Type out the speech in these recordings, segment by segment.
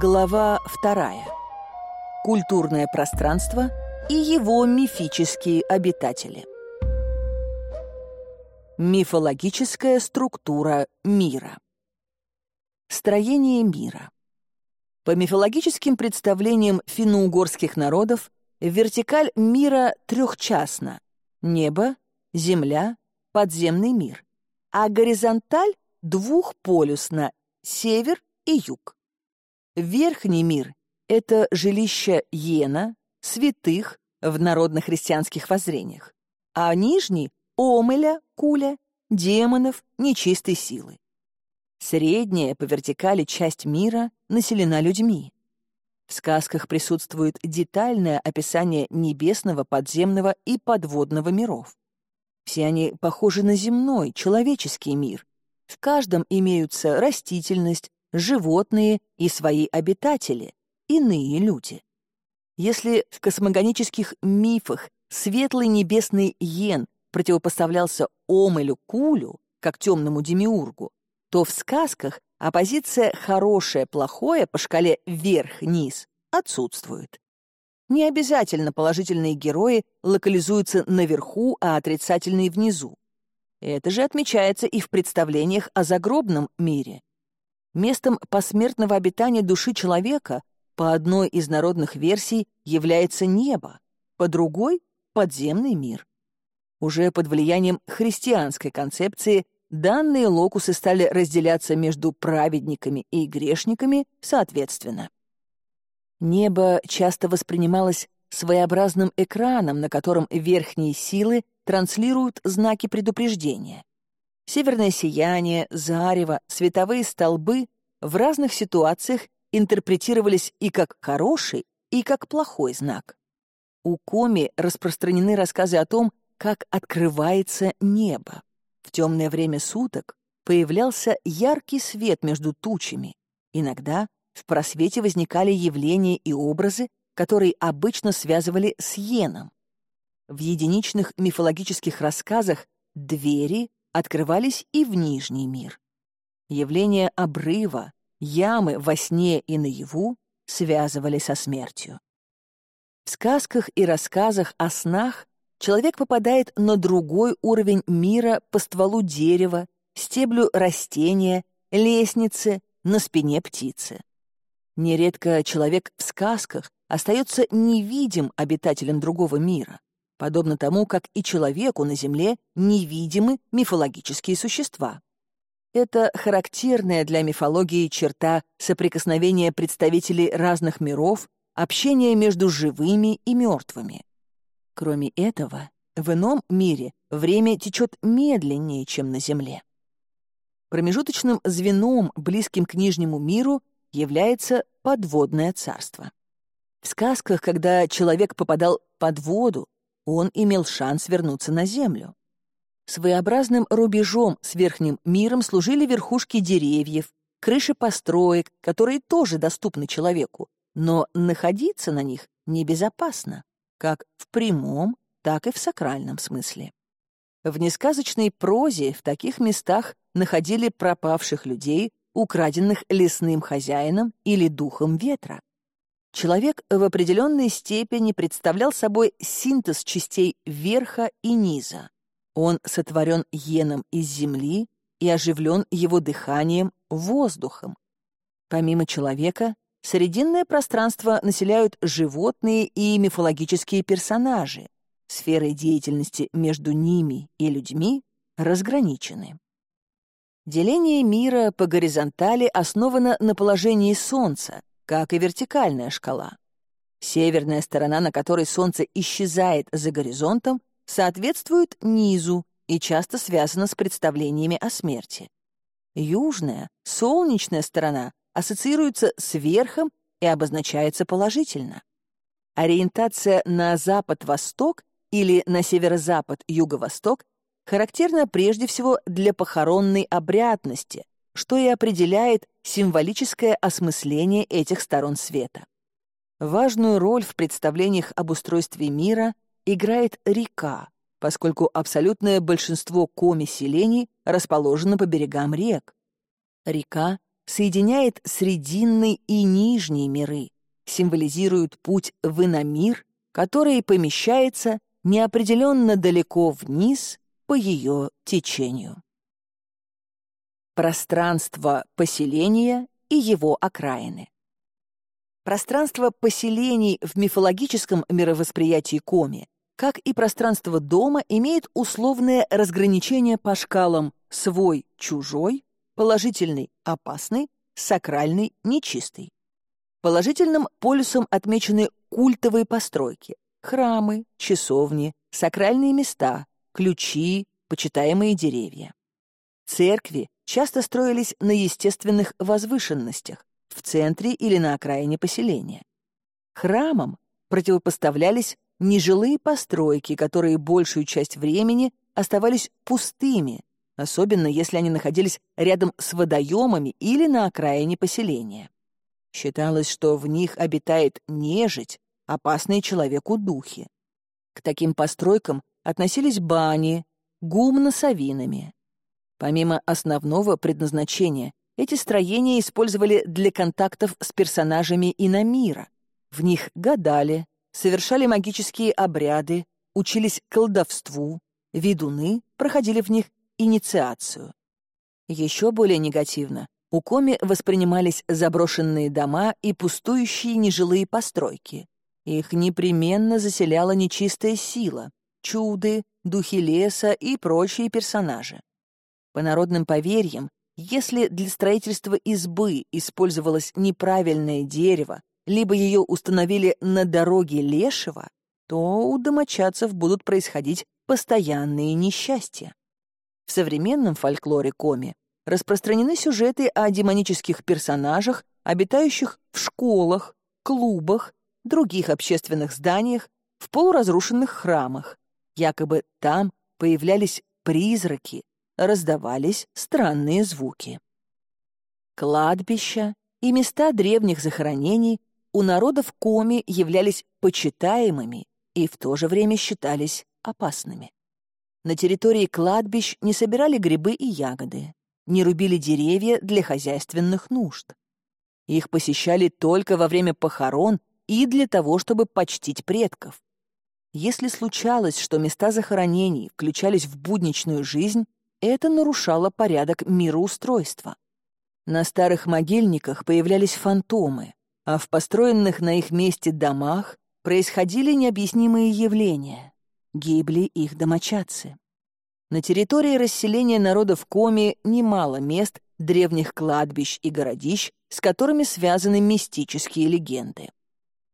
Глава вторая. Культурное пространство и его мифические обитатели. Мифологическая структура мира. Строение мира. По мифологическим представлениям финно-угорских народов, вертикаль мира трехчастна — небо, земля, подземный мир, а горизонталь двухполюсна — север и юг. Верхний мир — это жилище Йена, святых в народно-христианских воззрениях, а нижний — Омеля, Куля, демонов, нечистой силы. Средняя по вертикали часть мира населена людьми. В сказках присутствует детальное описание небесного, подземного и подводного миров. Все они похожи на земной, человеческий мир. В каждом имеются растительность, животные и свои обитатели, иные люди. Если в космогонических мифах светлый небесный Йен противопоставлялся Омелю Кулю, как темному демиургу, то в сказках оппозиция «хорошее-плохое» по шкале вверх-низ отсутствует. Не обязательно положительные герои локализуются наверху, а отрицательные — внизу. Это же отмечается и в представлениях о загробном мире. Местом посмертного обитания души человека по одной из народных версий является небо, по другой — подземный мир. Уже под влиянием христианской концепции данные локусы стали разделяться между праведниками и грешниками соответственно. Небо часто воспринималось своеобразным экраном, на котором верхние силы транслируют знаки предупреждения. Северное сияние, зарево, световые столбы в разных ситуациях интерпретировались и как хороший, и как плохой знак. У Коми распространены рассказы о том, как открывается небо. В темное время суток появлялся яркий свет между тучами. Иногда в просвете возникали явления и образы, которые обычно связывали с Йеном. В единичных мифологических рассказах двери открывались и в Нижний мир. Явления обрыва, ямы во сне и наяву связывали со смертью. В сказках и рассказах о снах человек попадает на другой уровень мира по стволу дерева, стеблю растения, лестнице, на спине птицы. Нередко человек в сказках остается невидим обитателем другого мира подобно тому, как и человеку на Земле невидимы мифологические существа. Это характерная для мифологии черта соприкосновения представителей разных миров, общения между живыми и мертвыми. Кроме этого, в ином мире время течет медленнее, чем на Земле. Промежуточным звеном, близким к Нижнему миру, является подводное царство. В сказках, когда человек попадал под воду, он имел шанс вернуться на Землю. Своеобразным рубежом с верхним миром служили верхушки деревьев, крыши построек, которые тоже доступны человеку, но находиться на них небезопасно, как в прямом, так и в сакральном смысле. В несказочной прозе в таких местах находили пропавших людей, украденных лесным хозяином или духом ветра. Человек в определенной степени представлял собой синтез частей верха и низа. Он сотворен йеном из земли и оживлен его дыханием, воздухом. Помимо человека, срединное пространство населяют животные и мифологические персонажи. Сферы деятельности между ними и людьми разграничены. Деление мира по горизонтали основано на положении Солнца, как и вертикальная шкала. Северная сторона, на которой Солнце исчезает за горизонтом, соответствует низу и часто связана с представлениями о смерти. Южная, солнечная сторона ассоциируется с верхом и обозначается положительно. Ориентация на запад-восток или на северо-запад, юго-восток характерна прежде всего для похоронной обрядности, что и определяет символическое осмысление этих сторон света. Важную роль в представлениях об устройстве мира играет река, поскольку абсолютное большинство коми-селений расположено по берегам рек. Река соединяет срединный и нижний миры, символизирует путь в иномир, который помещается неопределенно далеко вниз по ее течению. Пространство поселения и его окраины. Пространство поселений в мифологическом мировосприятии Коми, как и пространство дома, имеет условное разграничение по шкалам свой-чужой, положительный — опасный, сакральный — нечистый. Положительным полюсом отмечены культовые постройки, храмы, часовни, сакральные места, ключи, почитаемые деревья. Церкви часто строились на естественных возвышенностях, в центре или на окраине поселения. Храмам противопоставлялись нежилые постройки, которые большую часть времени оставались пустыми, особенно если они находились рядом с водоемами или на окраине поселения. Считалось, что в них обитает нежить, опасные человеку духи. К таким постройкам относились бани, гумно с авинами. Помимо основного предназначения, эти строения использовали для контактов с персонажами иномира. В них гадали, совершали магические обряды, учились колдовству, ведуны проходили в них инициацию. Еще более негативно у Коми воспринимались заброшенные дома и пустующие нежилые постройки. Их непременно заселяла нечистая сила, чуды, духи леса и прочие персонажи. По народным поверьям, если для строительства избы использовалось неправильное дерево, либо ее установили на дороге лешего, то у домочадцев будут происходить постоянные несчастья. В современном фольклоре Коми распространены сюжеты о демонических персонажах, обитающих в школах, клубах, других общественных зданиях, в полуразрушенных храмах. Якобы там появлялись призраки, раздавались странные звуки. Кладбища и места древних захоронений у народов Коми являлись почитаемыми и в то же время считались опасными. На территории кладбищ не собирали грибы и ягоды, не рубили деревья для хозяйственных нужд. Их посещали только во время похорон и для того, чтобы почтить предков. Если случалось, что места захоронений включались в будничную жизнь, это нарушало порядок мироустройства. На старых могильниках появлялись фантомы, а в построенных на их месте домах происходили необъяснимые явления. Гибли их домочадцы. На территории расселения народов Коми немало мест древних кладбищ и городищ, с которыми связаны мистические легенды.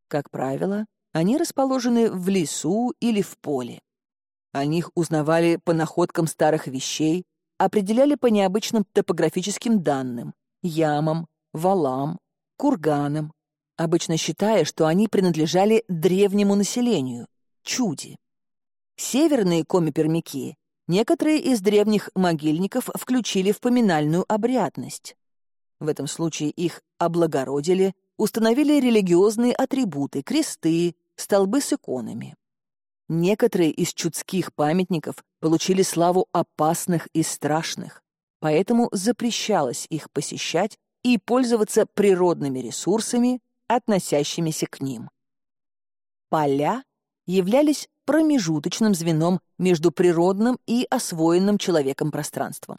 Как правило, они расположены в лесу или в поле. О них узнавали по находкам старых вещей, определяли по необычным топографическим данным — ямам, валам, курганам, обычно считая, что они принадлежали древнему населению — чуди. Северные коми-пермяки некоторые из древних могильников включили в поминальную обрядность. В этом случае их облагородили, установили религиозные атрибуты — кресты, столбы с иконами. Некоторые из чудских памятников получили славу опасных и страшных, поэтому запрещалось их посещать и пользоваться природными ресурсами, относящимися к ним. Поля являлись промежуточным звеном между природным и освоенным человеком пространством.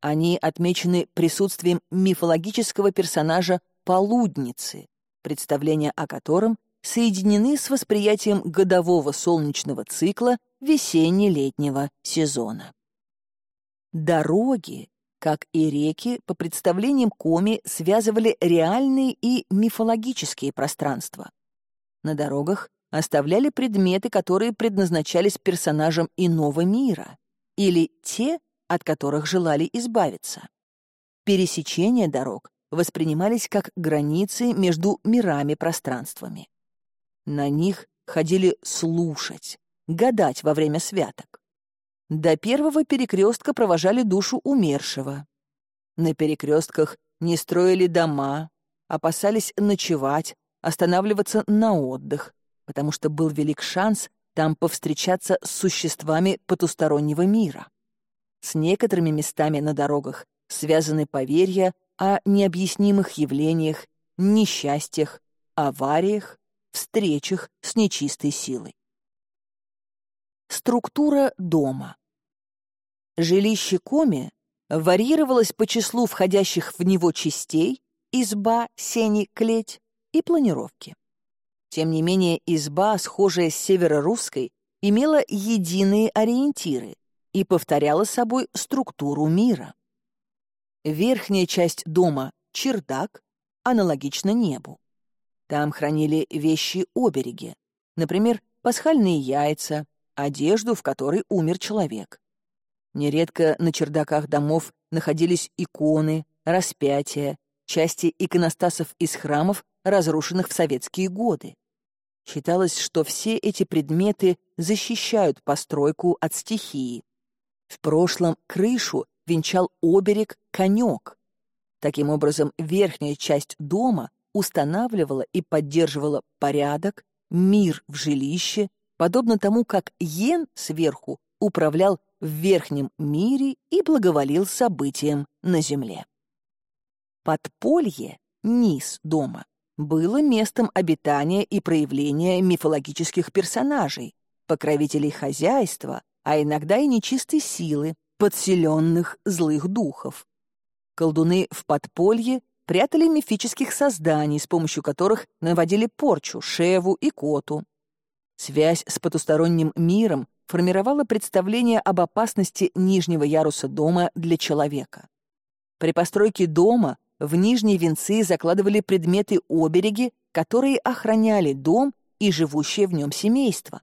Они отмечены присутствием мифологического персонажа Полудницы, представление о котором соединены с восприятием годового солнечного цикла весенне-летнего сезона. Дороги, как и реки, по представлениям Коми связывали реальные и мифологические пространства. На дорогах оставляли предметы, которые предназначались персонажам иного мира, или те, от которых желали избавиться. Пересечения дорог воспринимались как границы между мирами-пространствами. На них ходили слушать, гадать во время святок. До первого перекрестка провожали душу умершего. На перекрестках не строили дома, опасались ночевать, останавливаться на отдых, потому что был велик шанс там повстречаться с существами потустороннего мира. С некоторыми местами на дорогах связаны поверья о необъяснимых явлениях, несчастьях, авариях, встречах с нечистой силой. Структура дома. Жилище Коми варьировалось по числу входящих в него частей, изба, сени, клеть и планировки. Тем не менее, изба, схожая с северо-русской, имела единые ориентиры и повторяла собой структуру мира. Верхняя часть дома — чердак, аналогично небу. Там хранили вещи-обереги, например, пасхальные яйца, одежду, в которой умер человек. Нередко на чердаках домов находились иконы, распятия, части иконостасов из храмов, разрушенных в советские годы. Считалось, что все эти предметы защищают постройку от стихии. В прошлом крышу венчал оберег конек. Таким образом, верхняя часть дома устанавливала и поддерживала порядок, мир в жилище, подобно тому, как Йен сверху управлял в верхнем мире и благоволил событиям на земле. Подполье, низ дома, было местом обитания и проявления мифологических персонажей, покровителей хозяйства, а иногда и нечистой силы, подселенных злых духов. Колдуны в подполье прятали мифических созданий, с помощью которых наводили порчу Шеву и Коту. Связь с потусторонним миром формировала представление об опасности нижнего яруса дома для человека. При постройке дома в нижние венцы закладывали предметы-обереги, которые охраняли дом и живущее в нем семейство.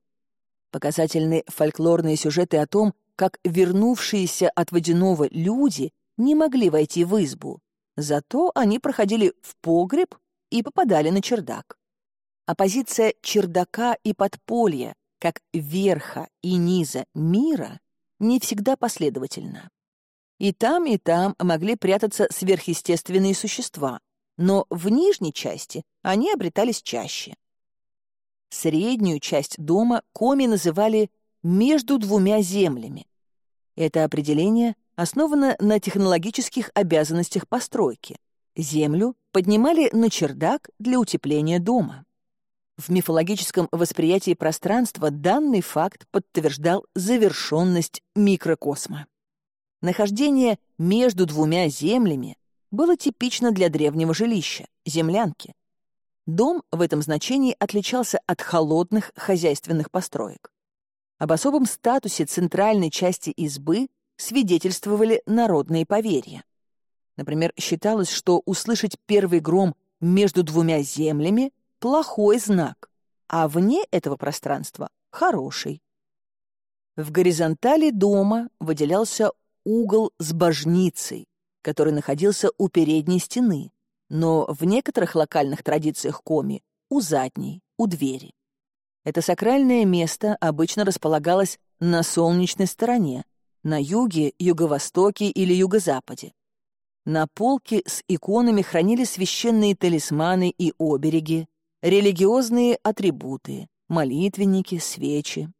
Показательны фольклорные сюжеты о том, как вернувшиеся от водяного люди не могли войти в избу, зато они проходили в погреб и попадали на чердак. Оппозиция чердака и подполья, как верха и низа мира, не всегда последовательна. И там, и там могли прятаться сверхъестественные существа, но в нижней части они обретались чаще. Среднюю часть дома коми называли «между двумя землями». Это определение основано на технологических обязанностях постройки. Землю поднимали на чердак для утепления дома. В мифологическом восприятии пространства данный факт подтверждал завершенность микрокосма. Нахождение между двумя землями было типично для древнего жилища — землянки. Дом в этом значении отличался от холодных хозяйственных построек. Об особом статусе центральной части избы свидетельствовали народные поверья. Например, считалось, что услышать первый гром между двумя землями — плохой знак, а вне этого пространства — хороший. В горизонтали дома выделялся угол с божницей, который находился у передней стены, но в некоторых локальных традициях коми — у задней, у двери. Это сакральное место обычно располагалось на солнечной стороне, на юге, юго-востоке или юго-западе. На полке с иконами хранили священные талисманы и обереги, религиозные атрибуты, молитвенники, свечи.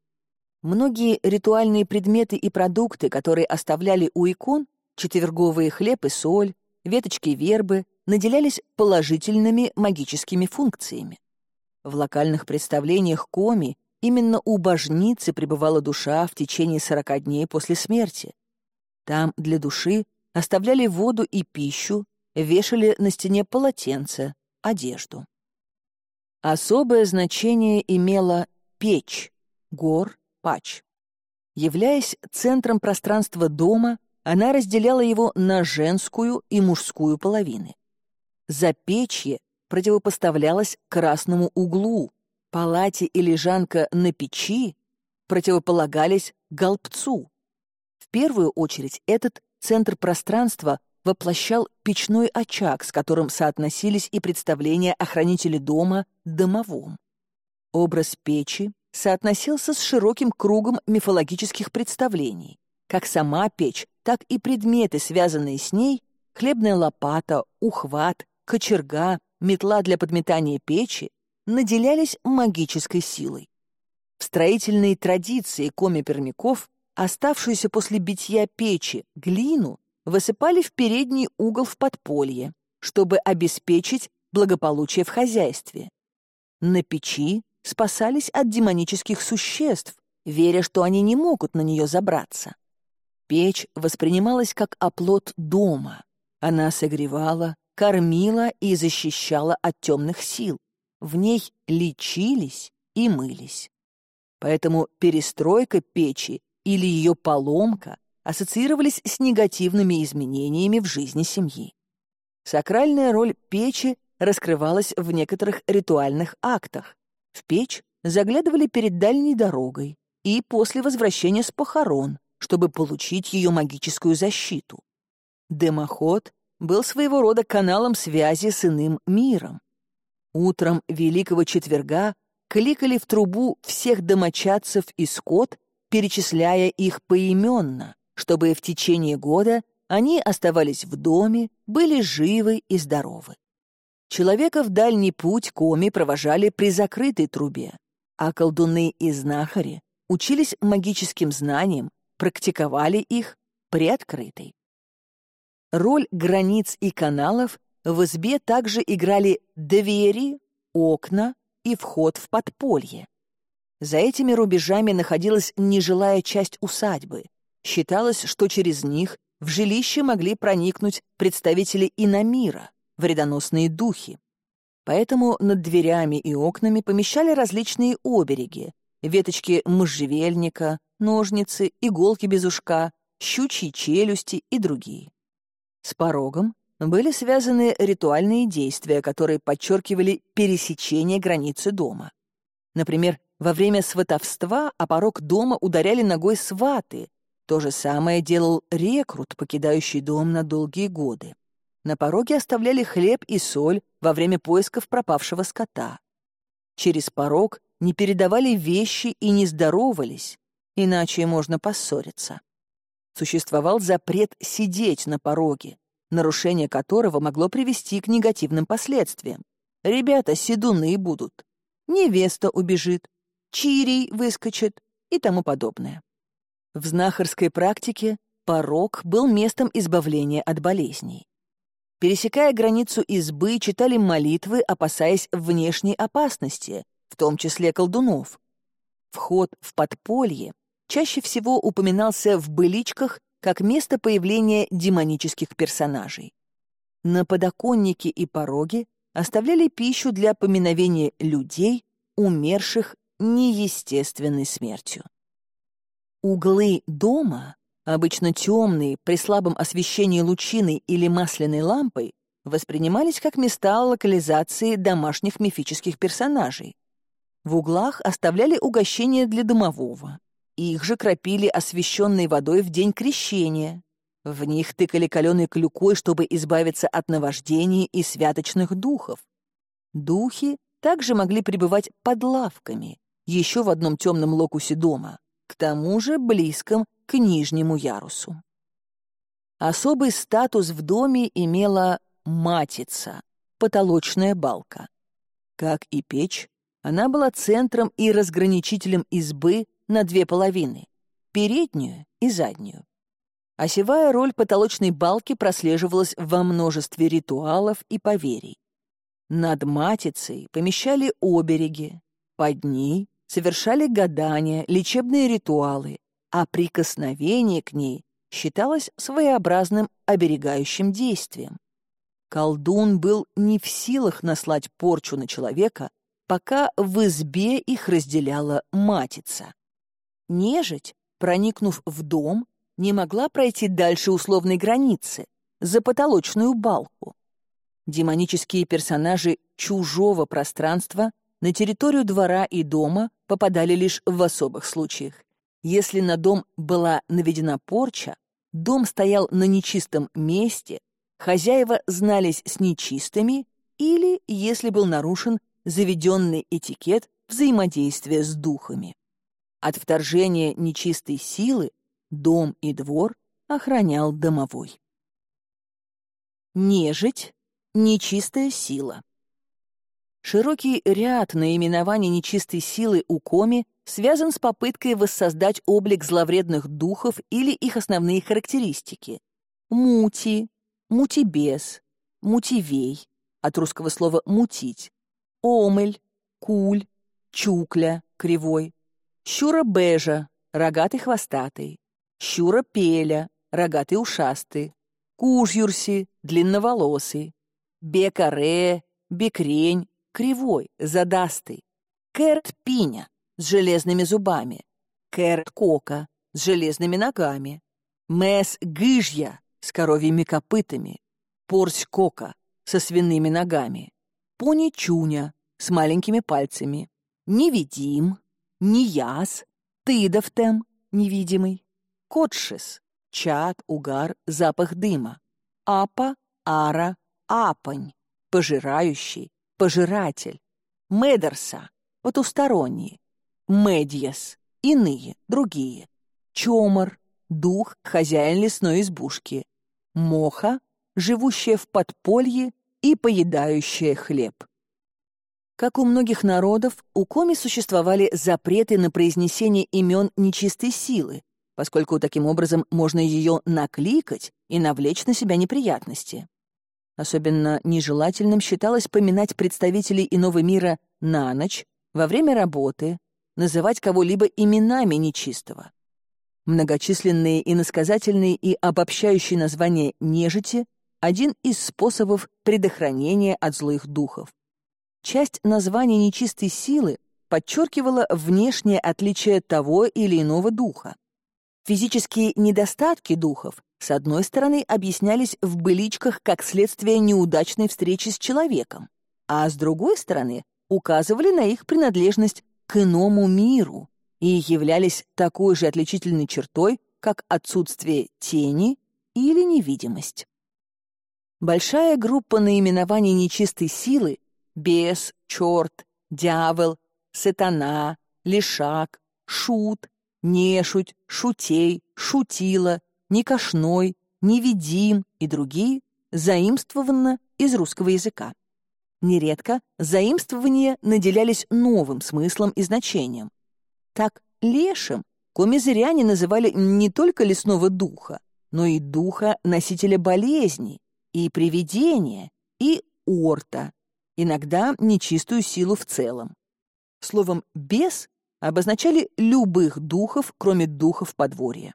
Многие ритуальные предметы и продукты, которые оставляли у икон, четверговые хлеб и соль, веточки вербы, наделялись положительными магическими функциями. В локальных представлениях коми именно у божницы пребывала душа в течение сорока дней после смерти. Там для души оставляли воду и пищу, вешали на стене полотенце, одежду. Особое значение имела печь, гор Пач. Являясь центром пространства дома, она разделяла его на женскую и мужскую половины. Запечье противопоставлялось красному углу, палате и лежанка на печи противополагались голбцу. В первую очередь этот центр пространства воплощал печной очаг, с которым соотносились и представления о хранителе дома домовом. Образ печи соотносился с широким кругом мифологических представлений. Как сама печь, так и предметы, связанные с ней, хлебная лопата, ухват, кочерга, метла для подметания печи, наделялись магической силой. В строительной традиции коми-пермяков, оставшуюся после битья печи, глину, высыпали в передний угол в подполье, чтобы обеспечить благополучие в хозяйстве. На печи спасались от демонических существ, веря, что они не могут на нее забраться. Печь воспринималась как оплот дома. Она согревала, кормила и защищала от темных сил. В ней лечились и мылись. Поэтому перестройка печи или ее поломка ассоциировались с негативными изменениями в жизни семьи. Сакральная роль печи раскрывалась в некоторых ритуальных актах. В печь заглядывали перед дальней дорогой и после возвращения с похорон, чтобы получить ее магическую защиту. Дымоход был своего рода каналом связи с иным миром. Утром Великого Четверга кликали в трубу всех домочадцев и скот, перечисляя их поименно, чтобы в течение года они оставались в доме, были живы и здоровы. Человека в дальний путь коми провожали при закрытой трубе, а колдуны и знахари учились магическим знаниям, практиковали их при открытой. Роль границ и каналов в избе также играли двери, окна и вход в подполье. За этими рубежами находилась нежилая часть усадьбы. Считалось, что через них в жилище могли проникнуть представители иномира, вредоносные духи. Поэтому над дверями и окнами помещали различные обереги, веточки можжевельника, ножницы, иголки без ушка, щучьи челюсти и другие. С порогом были связаны ритуальные действия, которые подчеркивали пересечение границы дома. Например, во время сватовства о порог дома ударяли ногой сваты. То же самое делал рекрут, покидающий дом на долгие годы. На пороге оставляли хлеб и соль во время поисков пропавшего скота. Через порог не передавали вещи и не здоровались, иначе можно поссориться. Существовал запрет сидеть на пороге, нарушение которого могло привести к негативным последствиям. Ребята седуны будут, невеста убежит, чирий выскочит и тому подобное. В знахарской практике порог был местом избавления от болезней. Пересекая границу избы, читали молитвы, опасаясь внешней опасности, в том числе колдунов. Вход в подполье чаще всего упоминался в быличках как место появления демонических персонажей. На подоконнике и пороге оставляли пищу для поминовения людей, умерших неестественной смертью. Углы дома обычно темные, при слабом освещении лучиной или масляной лампой, воспринимались как места локализации домашних мифических персонажей. В углах оставляли угощения для домового. Их же кропили освещенной водой в день крещения. В них тыкали каленой клюкой, чтобы избавиться от наваждений и святочных духов. Духи также могли пребывать под лавками, еще в одном темном локусе дома, к тому же близком к нижнему ярусу. Особый статус в доме имела матица, потолочная балка. Как и печь, она была центром и разграничителем избы на две половины — переднюю и заднюю. Осевая роль потолочной балки прослеживалась во множестве ритуалов и поверий. Над матицей помещали обереги, под ней совершали гадания, лечебные ритуалы, а прикосновение к ней считалось своеобразным оберегающим действием. Колдун был не в силах наслать порчу на человека, пока в избе их разделяла матица. Нежить, проникнув в дом, не могла пройти дальше условной границы, за потолочную балку. Демонические персонажи чужого пространства на территорию двора и дома попадали лишь в особых случаях, если на дом была наведена порча, дом стоял на нечистом месте, хозяева знались с нечистыми или, если был нарушен заведенный этикет взаимодействия с духами. От вторжения нечистой силы дом и двор охранял домовой. Нежить — нечистая сила. Широкий ряд наименований нечистой силы у Коми связан с попыткой воссоздать облик зловредных духов или их основные характеристики. мути, мутибес, мутивей, от русского слова «мутить», омель, куль, чукля, кривой, щура-бежа, рогатый-хвостатый, щура-пеля, рогатый-ушастый, кужюрси, длинноволосый, бекаре, бекрень, кривой, задастый, кэрт-пиня с железными зубами, кэрт-кока с железными ногами, мэс-гыжья с коровьими копытами, порсь-кока со свиными ногами, пони-чуня с маленькими пальцами, невидим, нияс, тыдовтем, невидимый, котшис, чад, угар, запах дыма, апа, ара, апань, пожирающий, пожиратель, медерса, потусторонний, медьяс, иные, другие, чомор, дух, хозяин лесной избушки, моха, живущая в подполье и поедающая хлеб. Как у многих народов, у Коми существовали запреты на произнесение имен нечистой силы, поскольку таким образом можно ее накликать и навлечь на себя неприятности. Особенно нежелательным считалось поминать представителей иного мира на ночь, во время работы, называть кого-либо именами нечистого. Многочисленные иносказательные и обобщающие названия нежити — один из способов предохранения от злых духов. Часть названия нечистой силы подчеркивала внешнее отличие того или иного духа. Физические недостатки духов, с одной стороны, объяснялись в быличках как следствие неудачной встречи с человеком, а с другой стороны, указывали на их принадлежность к иному миру и являлись такой же отличительной чертой, как отсутствие тени или невидимость. Большая группа наименований нечистой силы — бес, черт, дьявол, сатана, лишак, шут, нешуть, шутей, шутила, некошной, невидим и другие заимствовано из русского языка. Нередко заимствования наделялись новым смыслом и значением. Так лешим комизыряне называли не только лесного духа, но и духа носителя болезней, и привидения, и орта, иногда нечистую силу в целом. Словом «бес» обозначали любых духов, кроме духов подворья.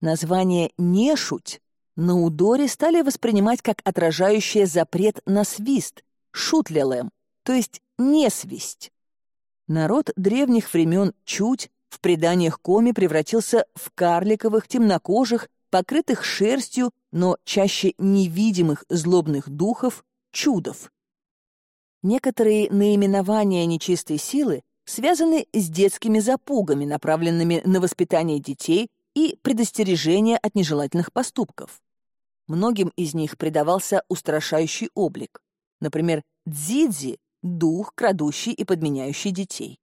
Название «нешуть» на удоре стали воспринимать как отражающее запрет на свист, шутлелем, то есть несвисть. Народ древних времен чуть в преданиях коми превратился в карликовых, темнокожих, покрытых шерстью, но чаще невидимых злобных духов, чудов. Некоторые наименования нечистой силы связаны с детскими запугами, направленными на воспитание детей и предостережение от нежелательных поступков. Многим из них придавался устрашающий облик. Например, Дзидзи — дух, крадущий и подменяющий детей.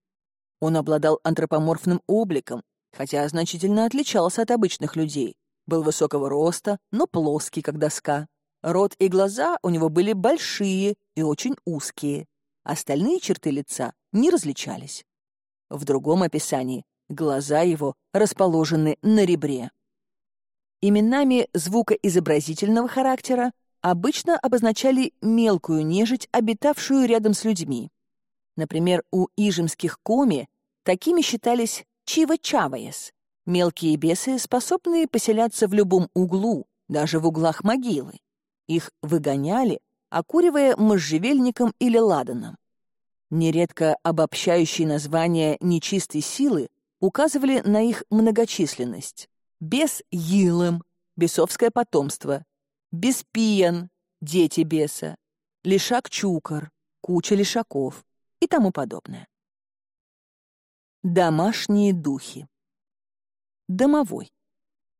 Он обладал антропоморфным обликом, хотя значительно отличался от обычных людей. Был высокого роста, но плоский, как доска. Рот и глаза у него были большие и очень узкие. Остальные черты лица не различались. В другом описании глаза его расположены на ребре. Именами звукоизобразительного характера обычно обозначали мелкую нежить, обитавшую рядом с людьми. Например, у ижемских коми такими считались чива-чаваес, мелкие бесы, способные поселяться в любом углу, даже в углах могилы. Их выгоняли, окуривая можжевельником или ладаном. Нередко обобщающие названия нечистой силы указывали на их многочисленность. Бес Йилым — бесовское потомство, Беспиян — дети беса, Лишак-чукар — куча лишаков и тому подобное. Домашние духи. Домовой.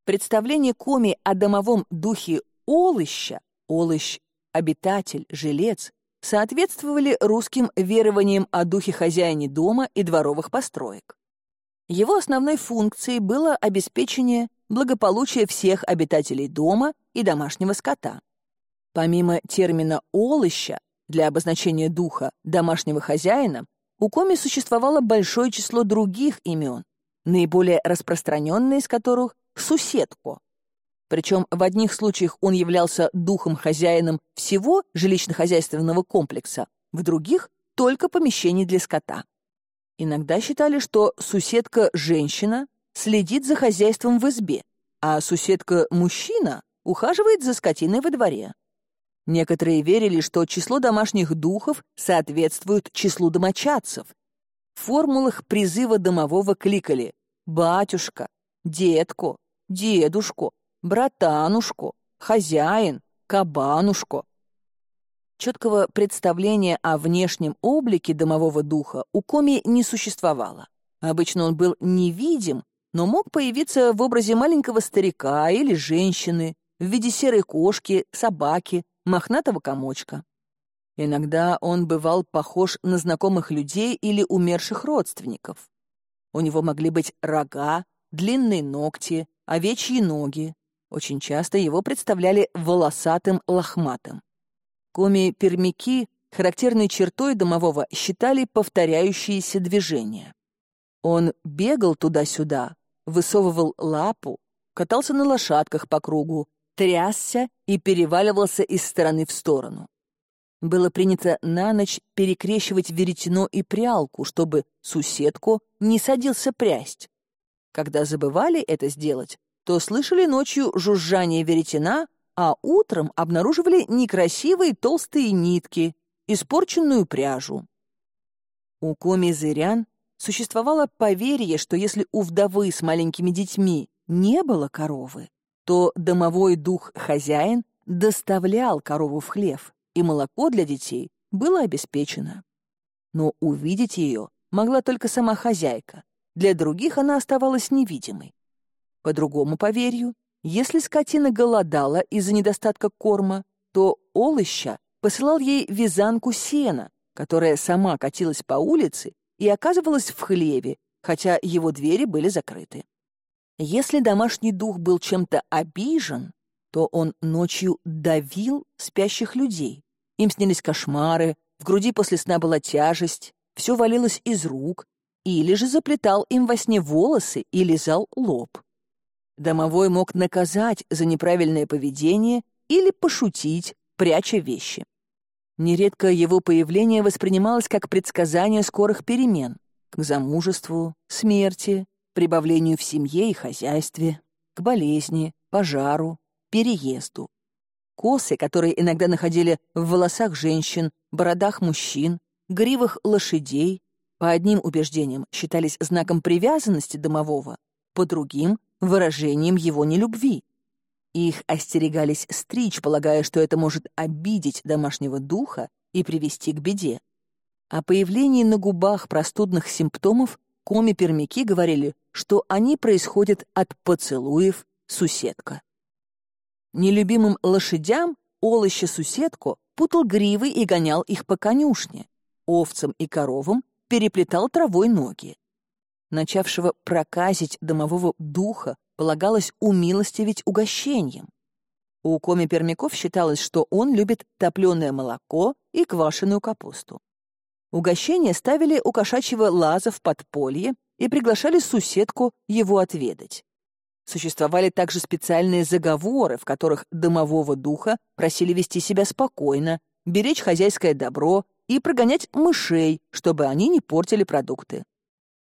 Представление Коми о домовом духе Олыща, Олыщ — обитатель, жилец, соответствовали русским верованиям о духе хозяине дома и дворовых построек. Его основной функцией было обеспечение благополучия всех обитателей дома и домашнего скота. Помимо термина «олыща» для обозначения духа домашнего хозяина, у коми существовало большое число других имен, наиболее распространенные из которых — суседко. Причем в одних случаях он являлся духом-хозяином всего жилищно-хозяйственного комплекса, в других — только помещений для скота. Иногда считали, что суседка-женщина следит за хозяйством в избе, а суседка-мужчина ухаживает за скотиной во дворе. Некоторые верили, что число домашних духов соответствует числу домочадцев. В формулах призыва домового кликали «батюшка», «детку», «дедушку», «братанушку», «хозяин», «кабанушку». Четкого представления о внешнем облике домового духа у Коми не существовало. Обычно он был невидим, но мог появиться в образе маленького старика или женщины, в виде серой кошки, собаки, мохнатого комочка. Иногда он бывал похож на знакомых людей или умерших родственников. У него могли быть рога, длинные ногти, овечьи ноги. Очень часто его представляли волосатым лохматым. Коми-пермяки характерной чертой домового считали повторяющиеся движения. Он бегал туда-сюда, высовывал лапу, катался на лошадках по кругу, трясся и переваливался из стороны в сторону. Было принято на ночь перекрещивать веретено и прялку, чтобы суседку не садился прясть. Когда забывали это сделать, то слышали ночью жужжание веретена а утром обнаруживали некрасивые толстые нитки, испорченную пряжу. У коми-зырян существовало поверье, что если у вдовы с маленькими детьми не было коровы, то домовой дух-хозяин доставлял корову в хлев, и молоко для детей было обеспечено. Но увидеть ее могла только сама хозяйка, для других она оставалась невидимой. По другому поверью, если скотина голодала из-за недостатка корма, то Олыща посылал ей вязанку сена, которая сама катилась по улице и оказывалась в хлеве, хотя его двери были закрыты. Если домашний дух был чем-то обижен, то он ночью давил спящих людей. Им снились кошмары, в груди после сна была тяжесть, все валилось из рук, или же заплетал им во сне волосы и лизал лоб. Домовой мог наказать за неправильное поведение или пошутить, пряча вещи. Нередко его появление воспринималось как предсказание скорых перемен к замужеству, смерти, прибавлению в семье и хозяйстве, к болезни, пожару, переезду. Косы, которые иногда находили в волосах женщин, бородах мужчин, гривах лошадей, по одним убеждениям считались знаком привязанности домового, по другим выражением его нелюбви. Их остерегались стричь, полагая, что это может обидеть домашнего духа и привести к беде. О появлении на губах простудных симптомов коми-пермяки говорили, что они происходят от поцелуев суседка. Нелюбимым лошадям Олыще-суседку путал гривы и гонял их по конюшне. Овцам и коровам переплетал травой ноги начавшего проказить домового духа, полагалось умилостивить угощением. У коми-пермяков считалось, что он любит топленое молоко и квашеную капусту. Угощение ставили у кошачьего лаза в подполье и приглашали суседку его отведать. Существовали также специальные заговоры, в которых домового духа просили вести себя спокойно, беречь хозяйское добро и прогонять мышей, чтобы они не портили продукты.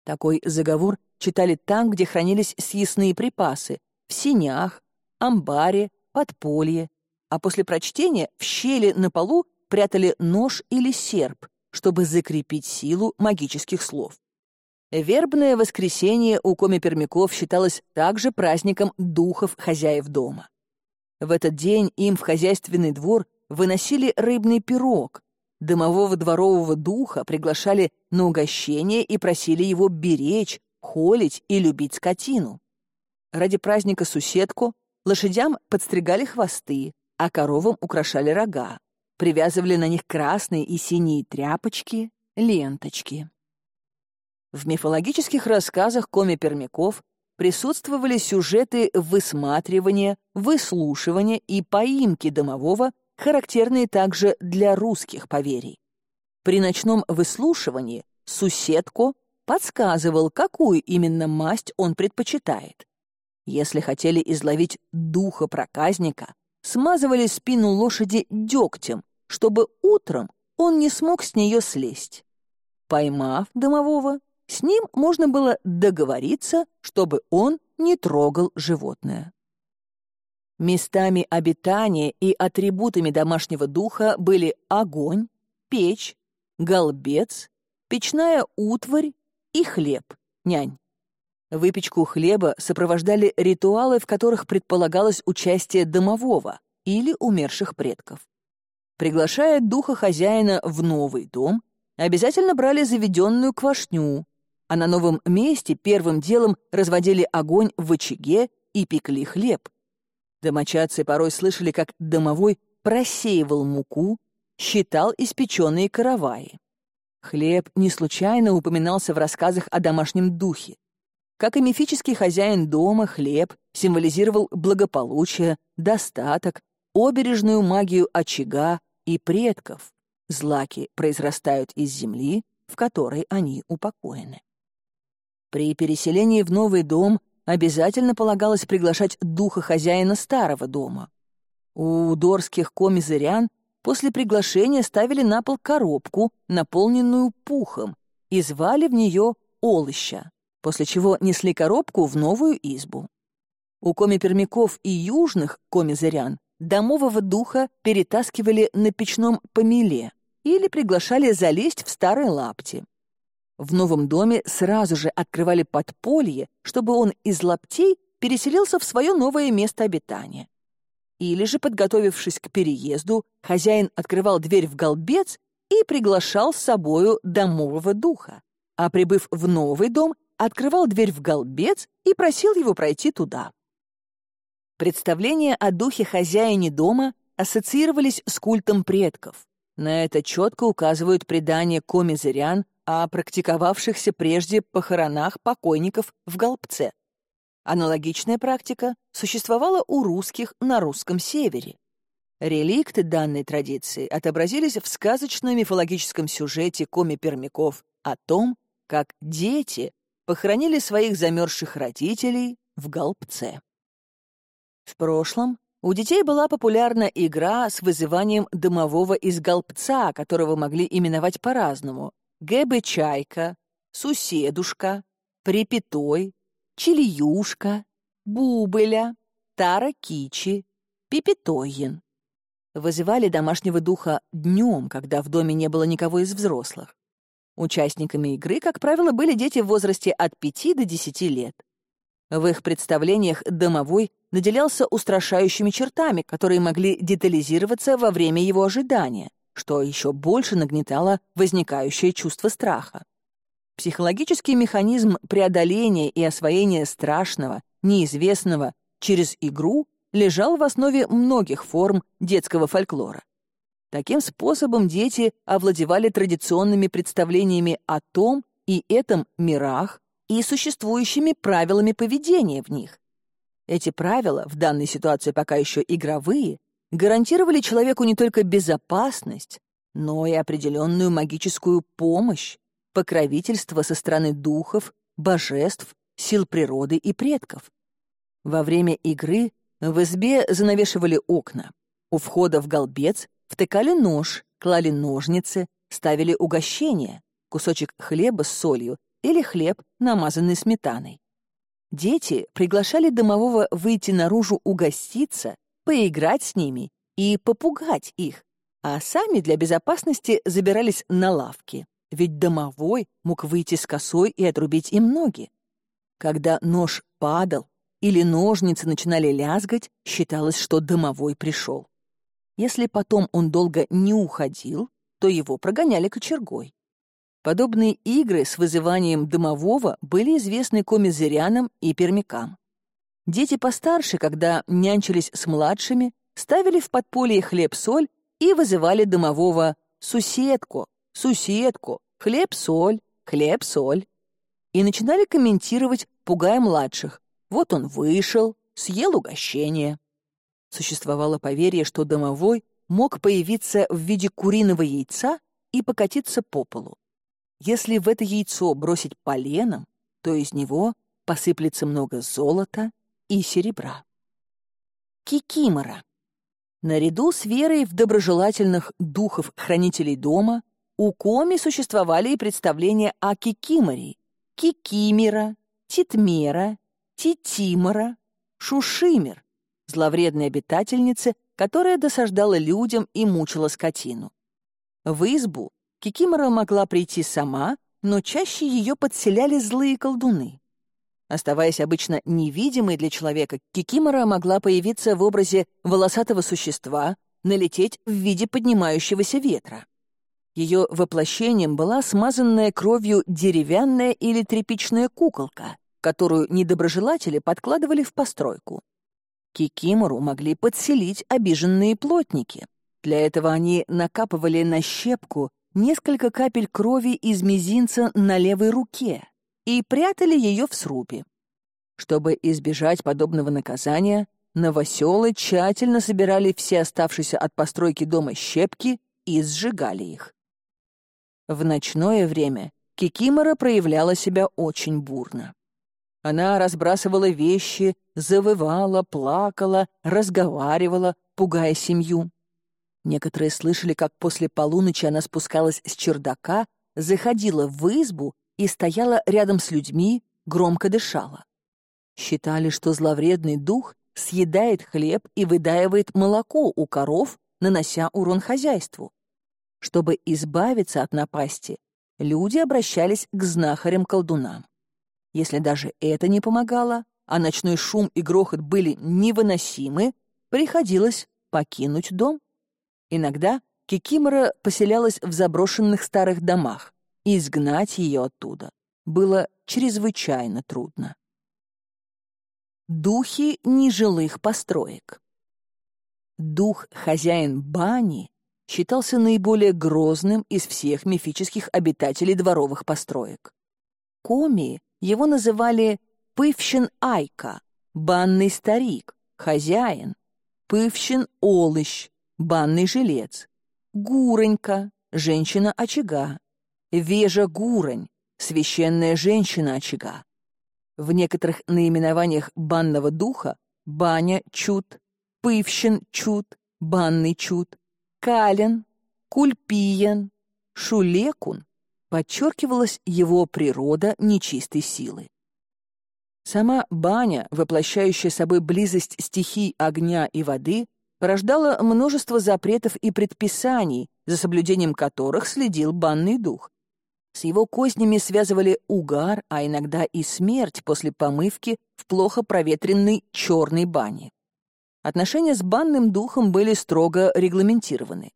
Такой заговор читали там, где хранились съестные припасы, в синях, амбаре, подполье, а после прочтения в щели на полу прятали нож или серп, чтобы закрепить силу магических слов. Вербное воскресенье у коми-пермяков считалось также праздником духов хозяев дома. В этот день им в хозяйственный двор выносили рыбный пирог, Домового дворового духа приглашали на угощение и просили его беречь, холить и любить скотину. Ради праздника суседку лошадям подстригали хвосты, а коровам украшали рога, привязывали на них красные и синие тряпочки, ленточки. В мифологических рассказах коми-пермяков присутствовали сюжеты высматривания, выслушивания и поимки домового характерные также для русских поверий. При ночном выслушивании суседку подсказывал, какую именно масть он предпочитает. Если хотели изловить духа проказника, смазывали спину лошади дегтем, чтобы утром он не смог с нее слезть. Поймав домового, с ним можно было договориться, чтобы он не трогал животное. Местами обитания и атрибутами домашнего духа были огонь, печь, голбец, печная утварь и хлеб, нянь. Выпечку хлеба сопровождали ритуалы, в которых предполагалось участие домового или умерших предков. Приглашая духа хозяина в новый дом, обязательно брали заведенную квашню, а на новом месте первым делом разводили огонь в очаге и пекли хлеб. Домочадцы порой слышали, как домовой просеивал муку, считал испеченные караваи. Хлеб не случайно упоминался в рассказах о домашнем духе. Как и мифический хозяин дома, хлеб символизировал благополучие, достаток, обережную магию очага и предков. Злаки произрастают из земли, в которой они упокоены. При переселении в новый дом обязательно полагалось приглашать духа хозяина старого дома. У дорских комизырян после приглашения ставили на пол коробку, наполненную пухом, и звали в нее Олыща, после чего несли коробку в новую избу. У коми-пермяков и южных комизырян домового духа перетаскивали на печном помеле или приглашали залезть в старые лапти. В новом доме сразу же открывали подполье, чтобы он из лаптей переселился в свое новое место обитания. Или же, подготовившись к переезду, хозяин открывал дверь в голбец и приглашал с собою домового духа, а прибыв в новый дом, открывал дверь в голбец и просил его пройти туда. Представления о духе хозяине дома ассоциировались с культом предков. На это четко указывают предания комизырян о практиковавшихся прежде похоронах покойников в Голбце. Аналогичная практика существовала у русских на русском севере. Реликты данной традиции отобразились в сказочно-мифологическом сюжете коми-пермяков о том, как дети похоронили своих замерзших родителей в Голбце. В прошлом у детей была популярна игра с вызыванием домового из голбца, которого могли именовать по-разному. ГБ-чайка, суседушка, припятой, чилиюшка, бубыля, тара-кичи, пипетоин. Вызывали домашнего духа днем, когда в доме не было никого из взрослых. Участниками игры, как правило, были дети в возрасте от 5 до 10 лет. В их представлениях домовой наделялся устрашающими чертами, которые могли детализироваться во время его ожидания, что еще больше нагнетало возникающее чувство страха. Психологический механизм преодоления и освоения страшного, неизвестного через игру лежал в основе многих форм детского фольклора. Таким способом дети овладевали традиционными представлениями о том и этом мирах, и существующими правилами поведения в них. Эти правила, в данной ситуации пока еще игровые, гарантировали человеку не только безопасность, но и определенную магическую помощь, покровительство со стороны духов, божеств, сил природы и предков. Во время игры в избе занавешивали окна. У входа в голбец втыкали нож, клали ножницы, ставили угощение, кусочек хлеба с солью или хлеб, намазанный сметаной. Дети приглашали домового выйти наружу угоститься, поиграть с ними и попугать их, а сами для безопасности забирались на лавки, ведь домовой мог выйти с косой и отрубить им ноги. Когда нож падал или ножницы начинали лязгать, считалось, что домовой пришел. Если потом он долго не уходил, то его прогоняли кочергой. Подобные игры с вызыванием домового были известны комизырянам и пермякам. Дети постарше, когда нянчились с младшими, ставили в подполье хлеб-соль и вызывали домового «суседку», «суседку», «хлеб-соль», «хлеб-соль». И начинали комментировать, пугая младших. Вот он вышел, съел угощение. Существовало поверье, что домовой мог появиться в виде куриного яйца и покатиться по полу. Если в это яйцо бросить поленом, то из него посыплется много золота, и серебра. Кикимора. Наряду с верой в доброжелательных духов-хранителей дома у Коми существовали и представления о Кикиморе, Кикимера, Титмера, Титимора, Шушимер, зловредной обитательнице, которая досаждала людям и мучила скотину. В избу Кикимора могла прийти сама, но чаще ее подселяли злые колдуны. Оставаясь обычно невидимой для человека, Кикимора могла появиться в образе волосатого существа, налететь в виде поднимающегося ветра. Ее воплощением была смазанная кровью деревянная или тряпичная куколка, которую недоброжелатели подкладывали в постройку. Кикимору могли подселить обиженные плотники. Для этого они накапывали на щепку несколько капель крови из мизинца на левой руке и прятали ее в срубе. Чтобы избежать подобного наказания, новоселы тщательно собирали все оставшиеся от постройки дома щепки и сжигали их. В ночное время Кикимора проявляла себя очень бурно. Она разбрасывала вещи, завывала, плакала, разговаривала, пугая семью. Некоторые слышали, как после полуночи она спускалась с чердака, заходила в избу и стояла рядом с людьми, громко дышала. Считали, что зловредный дух съедает хлеб и выдаивает молоко у коров, нанося урон хозяйству. Чтобы избавиться от напасти, люди обращались к знахарям-колдунам. Если даже это не помогало, а ночной шум и грохот были невыносимы, приходилось покинуть дом. Иногда Кикимора поселялась в заброшенных старых домах, изгнать ее оттуда было чрезвычайно трудно. Духи нежилых построек Дух хозяин бани считался наиболее грозным из всех мифических обитателей дворовых построек. Коми его называли Пывщин Айка, банный старик, хозяин, Пывщин Олыщ, банный жилец, Гуронька, женщина очага, Вежа Гурань, священная женщина очага. В некоторых наименованиях банного духа баня чуд, Пывщин чуд, банный чуд, Кален, Кульпиен, Шулекун подчеркивалась его природа нечистой силы. Сама баня, воплощающая собой близость стихий огня и воды, порождала множество запретов и предписаний, за соблюдением которых следил банный дух. С его кознями связывали угар, а иногда и смерть после помывки в плохо проветренной черной бане. Отношения с банным духом были строго регламентированы.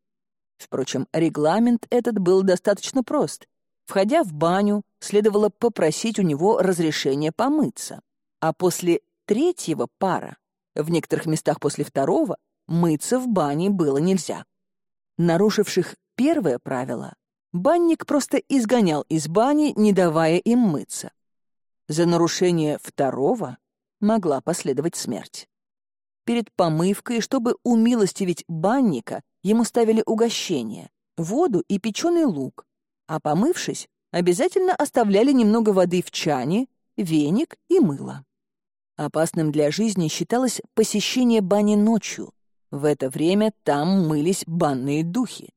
Впрочем, регламент этот был достаточно прост. Входя в баню, следовало попросить у него разрешения помыться. А после третьего пара, в некоторых местах после второго, мыться в бане было нельзя. Нарушивших первое правило, банник просто изгонял из бани, не давая им мыться. За нарушение второго могла последовать смерть. Перед помывкой, чтобы умилостивить банника, ему ставили угощение — воду и печеный лук, а помывшись, обязательно оставляли немного воды в чане, веник и мыло. Опасным для жизни считалось посещение бани ночью. В это время там мылись банные духи.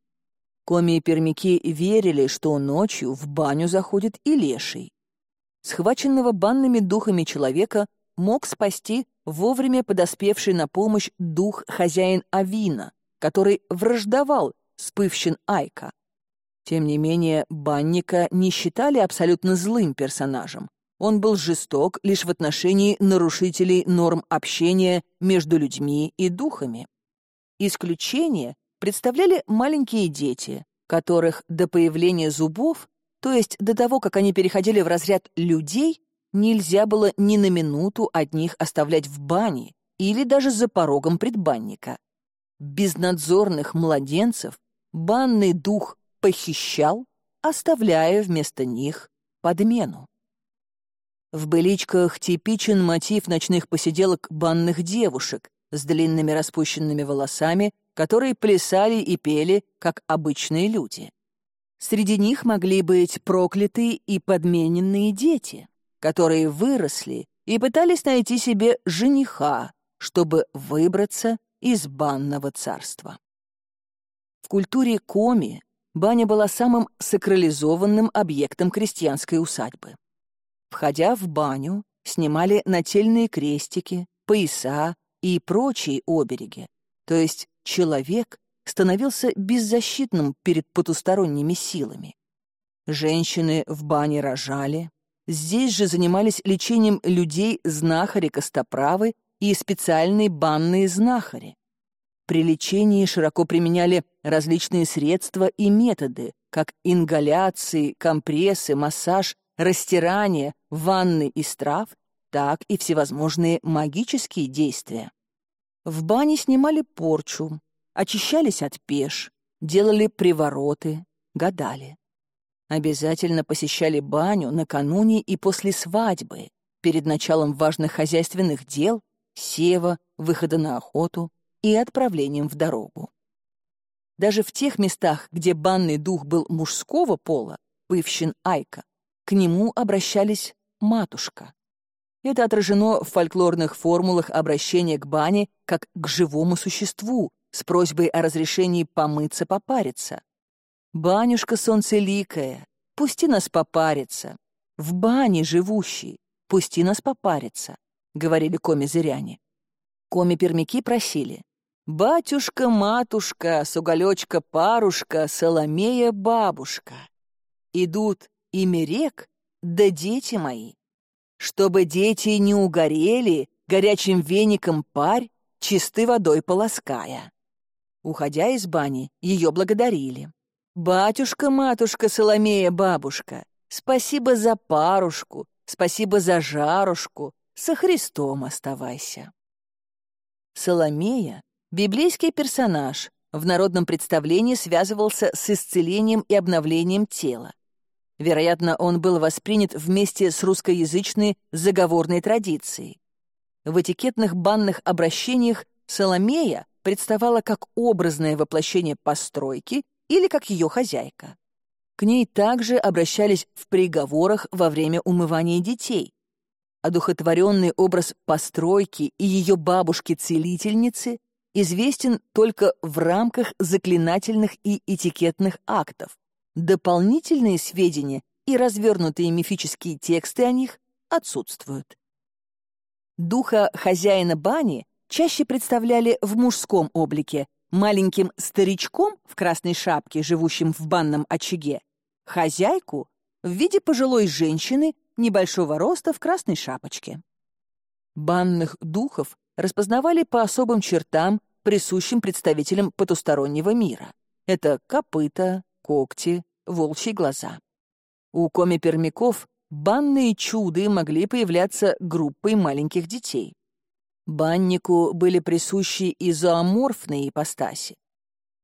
Коми и пермяки верили, что ночью в баню заходит и леший. Схваченного банными духами человека мог спасти вовремя подоспевший на помощь дух хозяин Авина, который враждовал с Пывщин Айка. Тем не менее, Банника не считали абсолютно злым персонажем. Он был жесток лишь в отношении нарушителей норм общения между людьми и духами. Исключение представляли маленькие дети, которых до появления зубов, то есть до того, как они переходили в разряд людей, нельзя было ни на минуту от них оставлять в бане или даже за порогом предбанника. Безнадзорных младенцев банный дух похищал, оставляя вместо них подмену. В быличках типичен мотив ночных посиделок банных девушек с длинными распущенными волосами, которые плясали и пели, как обычные люди. Среди них могли быть проклятые и подмененные дети, которые выросли и пытались найти себе жениха, чтобы выбраться из банного царства. В культуре коми баня была самым сакрализованным объектом крестьянской усадьбы. Входя в баню, снимали нательные крестики, пояса и прочие обереги, то есть человек становился беззащитным перед потусторонними силами. Женщины в бане рожали, здесь же занимались лечением людей знахари-костоправы и специальные банные знахари. При лечении широко применяли различные средства и методы, как ингаляции, компрессы, массаж, растирание, ванны из трав, так и всевозможные магические действия. В бане снимали порчу, очищались от пеш, делали привороты, гадали. Обязательно посещали баню накануне и после свадьбы, перед началом важных хозяйственных дел, сева, выхода на охоту и отправлением в дорогу. Даже в тех местах, где банный дух был мужского пола, бывшин Айка, к нему обращались матушка. Это отражено в фольклорных формулах обращения к бане как к живому существу с просьбой о разрешении помыться, попариться. «Банюшка солнцеликая, пусти нас попариться. В бане живущий, пусти нас попариться», — говорили коми-зыряне. Коми-пермяки просили «Батюшка, матушка, суголечка, парушка, Соломея, бабушка». Идут имя рек, да дети мои. Чтобы дети не угорели, горячим веником парь, чистой водой полоская. Уходя из бани, ее благодарили. «Батюшка, матушка, Соломея, бабушка, спасибо за парушку, спасибо за жарушку, со Христом оставайся». Соломея — библейский персонаж, в народном представлении связывался с исцелением и обновлением тела. Вероятно, он был воспринят вместе с русскоязычной заговорной традицией. В этикетных банных обращениях Соломея представала как образное воплощение постройки или как ее хозяйка. К ней также обращались в приговорах во время умывания детей. Одухотворенный образ постройки и ее бабушки-целительницы известен только в рамках заклинательных и этикетных актов. Дополнительные сведения и развернутые мифические тексты о них отсутствуют. Духа хозяина бани чаще представляли в мужском облике, маленьким старичком в красной шапке, живущим в банном очаге, хозяйку в виде пожилой женщины небольшого роста в красной шапочке. Банных духов распознавали по особым чертам, присущим представителям потустороннего мира. Это копыта, когти, волчьи глаза. У коми-пермяков банные чуды могли появляться группой маленьких детей. Баннику были присущи и зооморфные ипостаси.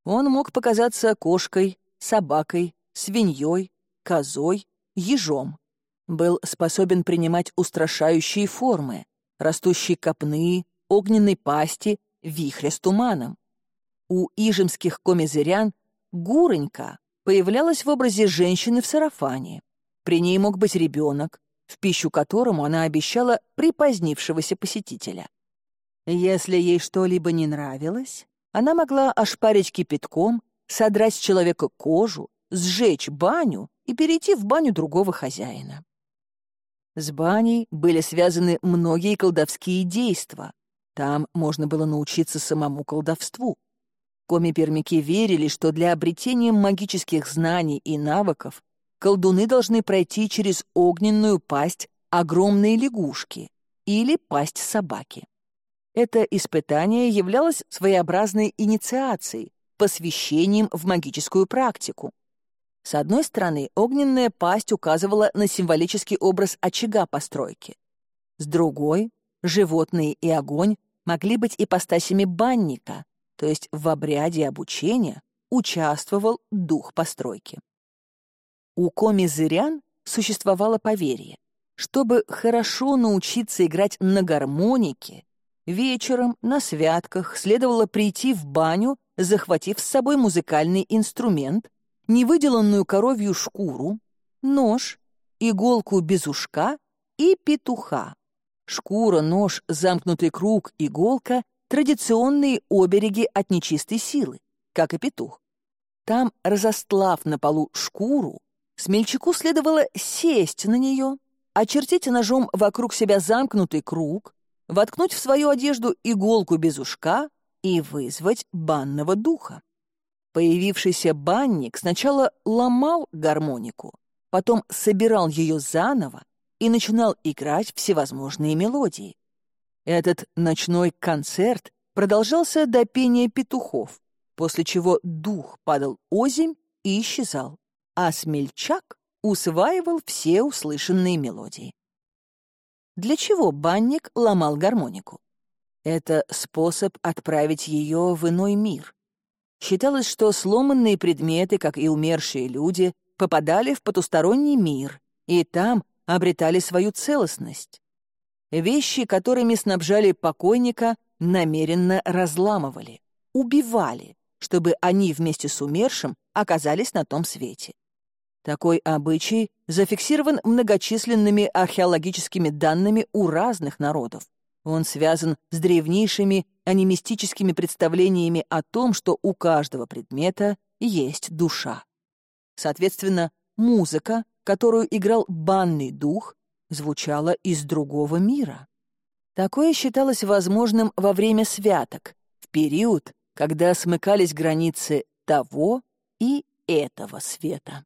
Он мог показаться кошкой, собакой, свиньей, козой, ежом. Был способен принимать устрашающие формы, растущие копны, огненной пасти, вихря с туманом. У ижемских комизырян гуронька появлялась в образе женщины в сарафане. При ней мог быть ребенок, в пищу которому она обещала припозднившегося посетителя. Если ей что-либо не нравилось, она могла ошпарить кипятком, содрать с человека кожу, сжечь баню и перейти в баню другого хозяина. С баней были связаны многие колдовские действия. Там можно было научиться самому колдовству. Коми-пермяки верили, что для обретения магических знаний и навыков колдуны должны пройти через огненную пасть огромной лягушки или пасть собаки. Это испытание являлось своеобразной инициацией, посвящением в магическую практику. С одной стороны, огненная пасть указывала на символический образ очага постройки. С другой, животные и огонь могли быть ипостасями банника, то есть в обряде обучения участвовал дух постройки. У коми-зырян существовало поверье. Чтобы хорошо научиться играть на гармонике, вечером на святках следовало прийти в баню, захватив с собой музыкальный инструмент, невыделанную коровью шкуру, нож, иголку без ушка и петуха. Шкура, нож, замкнутый круг, иголка — традиционные обереги от нечистой силы, как и петух. Там, разостлав на полу шкуру, смельчаку следовало сесть на нее, очертить ножом вокруг себя замкнутый круг, воткнуть в свою одежду иголку без ушка и вызвать банного духа. Появившийся банник сначала ломал гармонику, потом собирал ее заново и начинал играть всевозможные мелодии. Этот ночной концерт продолжался до пения петухов, после чего дух падал озимь и исчезал, а смельчак усваивал все услышанные мелодии. Для чего банник ломал гармонику? Это способ отправить ее в иной мир. Считалось, что сломанные предметы, как и умершие люди, попадали в потусторонний мир и там обретали свою целостность. Вещи, которыми снабжали покойника, намеренно разламывали, убивали, чтобы они вместе с умершим оказались на том свете. Такой обычай зафиксирован многочисленными археологическими данными у разных народов. Он связан с древнейшими анимистическими представлениями о том, что у каждого предмета есть душа. Соответственно, музыка, которую играл банный дух, звучала из другого мира. Такое считалось возможным во время святок, в период, когда смыкались границы того и этого света.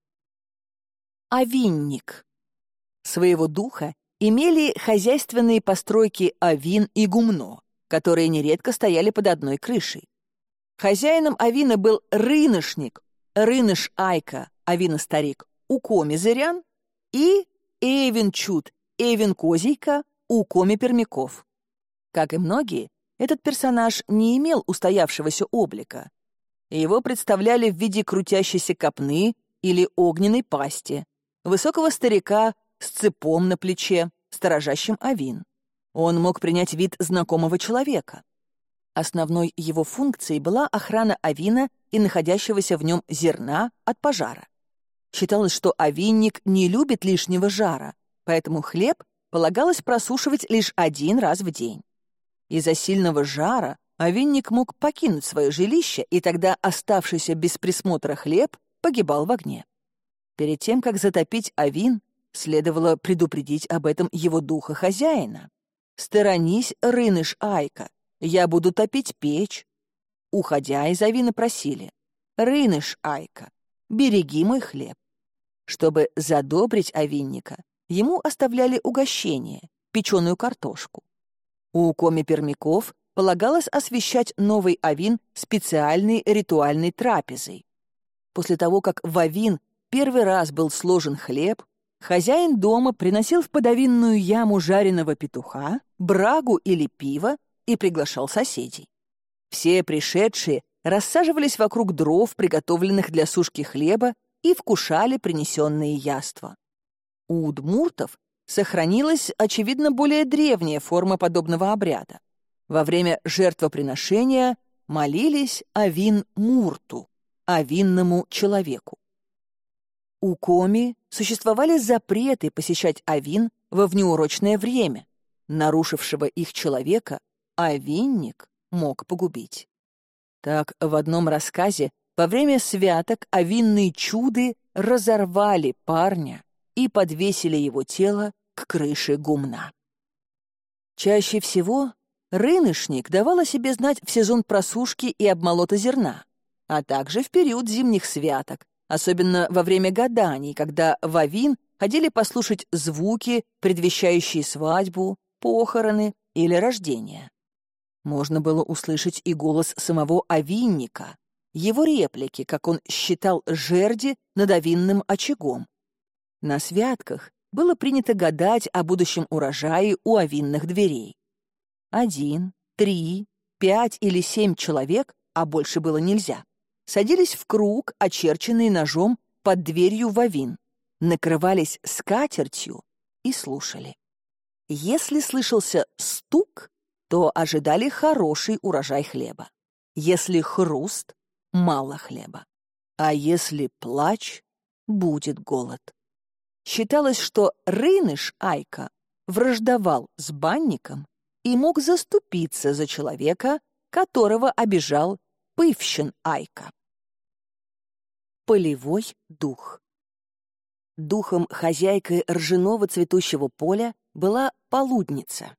Овинник. Своего духа имели хозяйственные постройки Авин и Гумно, которые нередко стояли под одной крышей. Хозяином Авина был рыношник, рыныш Айка, Авина-старик, Укоми Зырян и Эйвин Чуд, Эйвин Козейка, Укоми Пермяков. Как и многие, этот персонаж не имел устоявшегося облика. Его представляли в виде крутящейся копны или огненной пасти, высокого старика с цепом на плече, сторожащим авин. Он мог принять вид знакомого человека. Основной его функцией была охрана авина и находящегося в нем зерна от пожара. Считалось, что овинник не любит лишнего жара, поэтому хлеб полагалось просушивать лишь один раз в день. Из-за сильного жара овинник мог покинуть свое жилище, и тогда оставшийся без присмотра хлеб погибал в огне. Перед тем, как затопить Авин, следовало предупредить об этом его духа хозяина. «Сторонись, рыныш Айка, я буду топить печь». Уходя из Авина просили, «Рыныш Айка, береги мой хлеб». Чтобы задобрить овинника, ему оставляли угощение, печеную картошку. У коми-пермяков полагалось освещать новый авин специальной ритуальной трапезой. После того, как в авин первый раз был сложен хлеб, хозяин дома приносил в подовинную яму жареного петуха, брагу или пиво и приглашал соседей. Все пришедшие рассаживались вокруг дров, приготовленных для сушки хлеба, и вкушали принесенные яства. У удмуртов сохранилась, очевидно, более древняя форма подобного обряда. Во время жертвоприношения молились о вин-мурту, о винному человеку. У коми существовали запреты посещать Авин во внеурочное время. Нарушившего их человека Авинник мог погубить. Так, в одном рассказе во время святок овинные чуды разорвали парня и подвесили его тело к крыше гумна. Чаще всего рынышник давал о себе знать в сезон просушки и обмолота зерна, а также в период зимних святок, особенно во время гаданий, когда в Авин ходили послушать звуки, предвещающие свадьбу, похороны или рождение. Можно было услышать и голос самого Авинника, его реплики, как он считал жерди над овинным очагом. На святках было принято гадать о будущем урожае у овинных дверей. Один, три, пять или семь человек, а больше было нельзя, садились в круг, очерченный ножом под дверью в Авин, накрывались скатертью и слушали. Если слышался стук, то ожидали хороший урожай хлеба. Если хруст — мало хлеба. А если плач — будет голод. Считалось, что рыныш Айка враждовал с банником и мог заступиться за человека, которого обижал Пывщин Айка. Полевой дух Духом хозяйкой ржаного цветущего поля была полудница.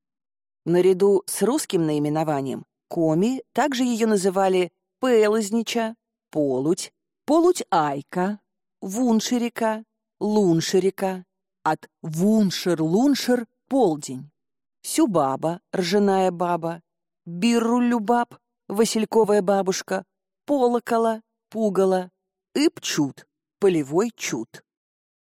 Наряду с русским наименованием коми также ее называли пелознича, полуть, полуть-айка, вуншерика, луншерика, от вуншер-луншер — полдень, сюбаба, ржаная баба, биррулюбаб, васильковая бабушка, полокола, пугала, ипчут, полевой чуд.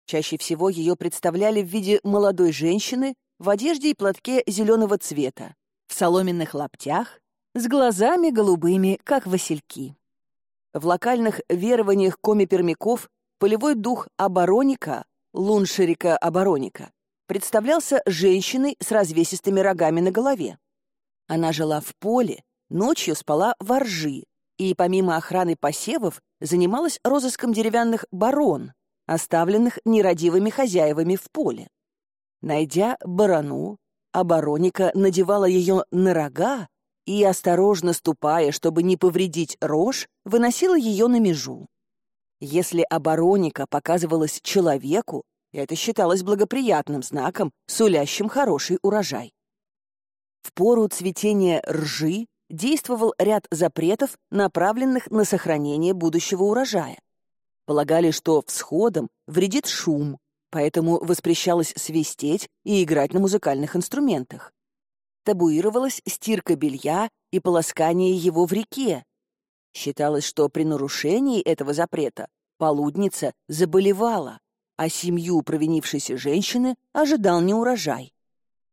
Чаще всего ее представляли в виде молодой женщины в одежде и платке зеленого цвета, в соломенных лаптях, с глазами голубыми, как васильки. В локальных верованиях коми-пермяков полевой дух обороника, луншерика-обороника, представлялся женщиной с развесистыми рогами на голове. Она жила в поле, ночью спала во ржи и, помимо охраны посевов, занималась розыском деревянных барон, оставленных нерадивыми хозяевами в поле. Найдя барану, обороника надевала ее на рога и, осторожно ступая, чтобы не повредить рожь, выносила ее на межу. Если обороника показывалась человеку, это считалось благоприятным знаком, сулящим хороший урожай. В пору цветения ржи действовал ряд запретов, направленных на сохранение будущего урожая. Полагали, что всходом вредит шум, поэтому воспрещалось свистеть и играть на музыкальных инструментах. Табуировалась стирка белья и полоскание его в реке. Считалось, что при нарушении этого запрета полудница заболевала, а семью провинившейся женщины ожидал неурожай.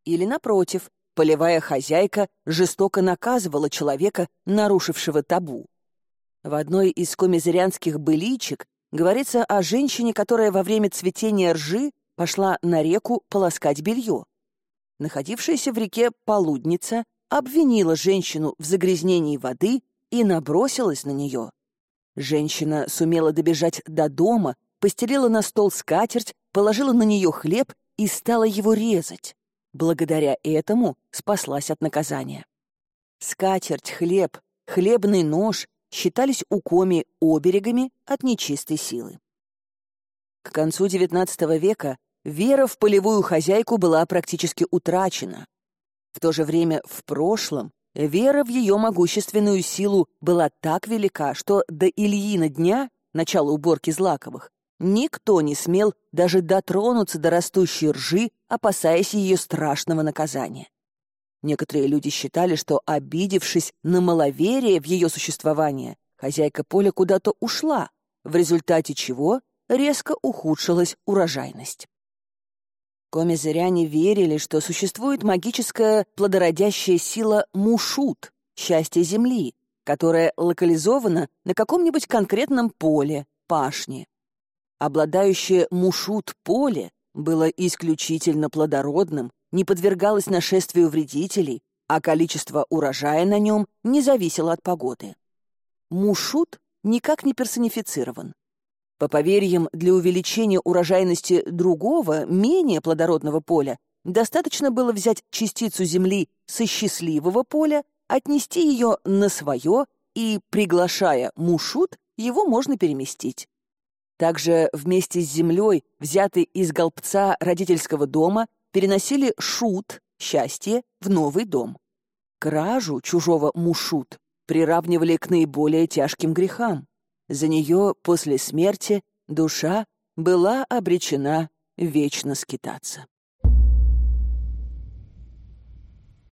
Или, напротив, полевая хозяйка жестоко наказывала человека, нарушившего табу. В одной из комизырянских быличек говорится о женщине, которая во время цветения ржи пошла на реку полоскать белье. Находившаяся в реке полудница обвинила женщину в загрязнении воды и набросилась на нее. Женщина сумела добежать до дома, постелила на стол скатерть, положила на нее хлеб и стала его резать. Благодаря этому спаслась от наказания. Скатерть, хлеб, хлебный нож считались у коми оберегами от нечистой силы. К концу XIX века вера в полевую хозяйку была практически утрачена. В то же время в прошлом вера в ее могущественную силу была так велика, что до Ильина дня, начала уборки Злаковых, никто не смел даже дотронуться до растущей ржи, опасаясь ее страшного наказания. Некоторые люди считали, что, обидевшись на маловерие в ее существование, хозяйка поля куда-то ушла, в результате чего резко ухудшилась урожайность. Комизыряне верили, что существует магическая плодородящая сила мушут, счастье Земли, которая локализована на каком-нибудь конкретном поле, пашне. Обладающее мушут поле было исключительно плодородным не подвергалось нашествию вредителей, а количество урожая на нем не зависело от погоды. Мушут никак не персонифицирован. По поверьям, для увеличения урожайности другого, менее плодородного поля, достаточно было взять частицу земли со счастливого поля, отнести ее на свое и, приглашая мушут, его можно переместить. Также вместе с землей, взятой из голбца родительского дома, переносили шут, счастье, в новый дом. Кражу чужого мушут приравнивали к наиболее тяжким грехам. За нее после смерти душа была обречена вечно скитаться.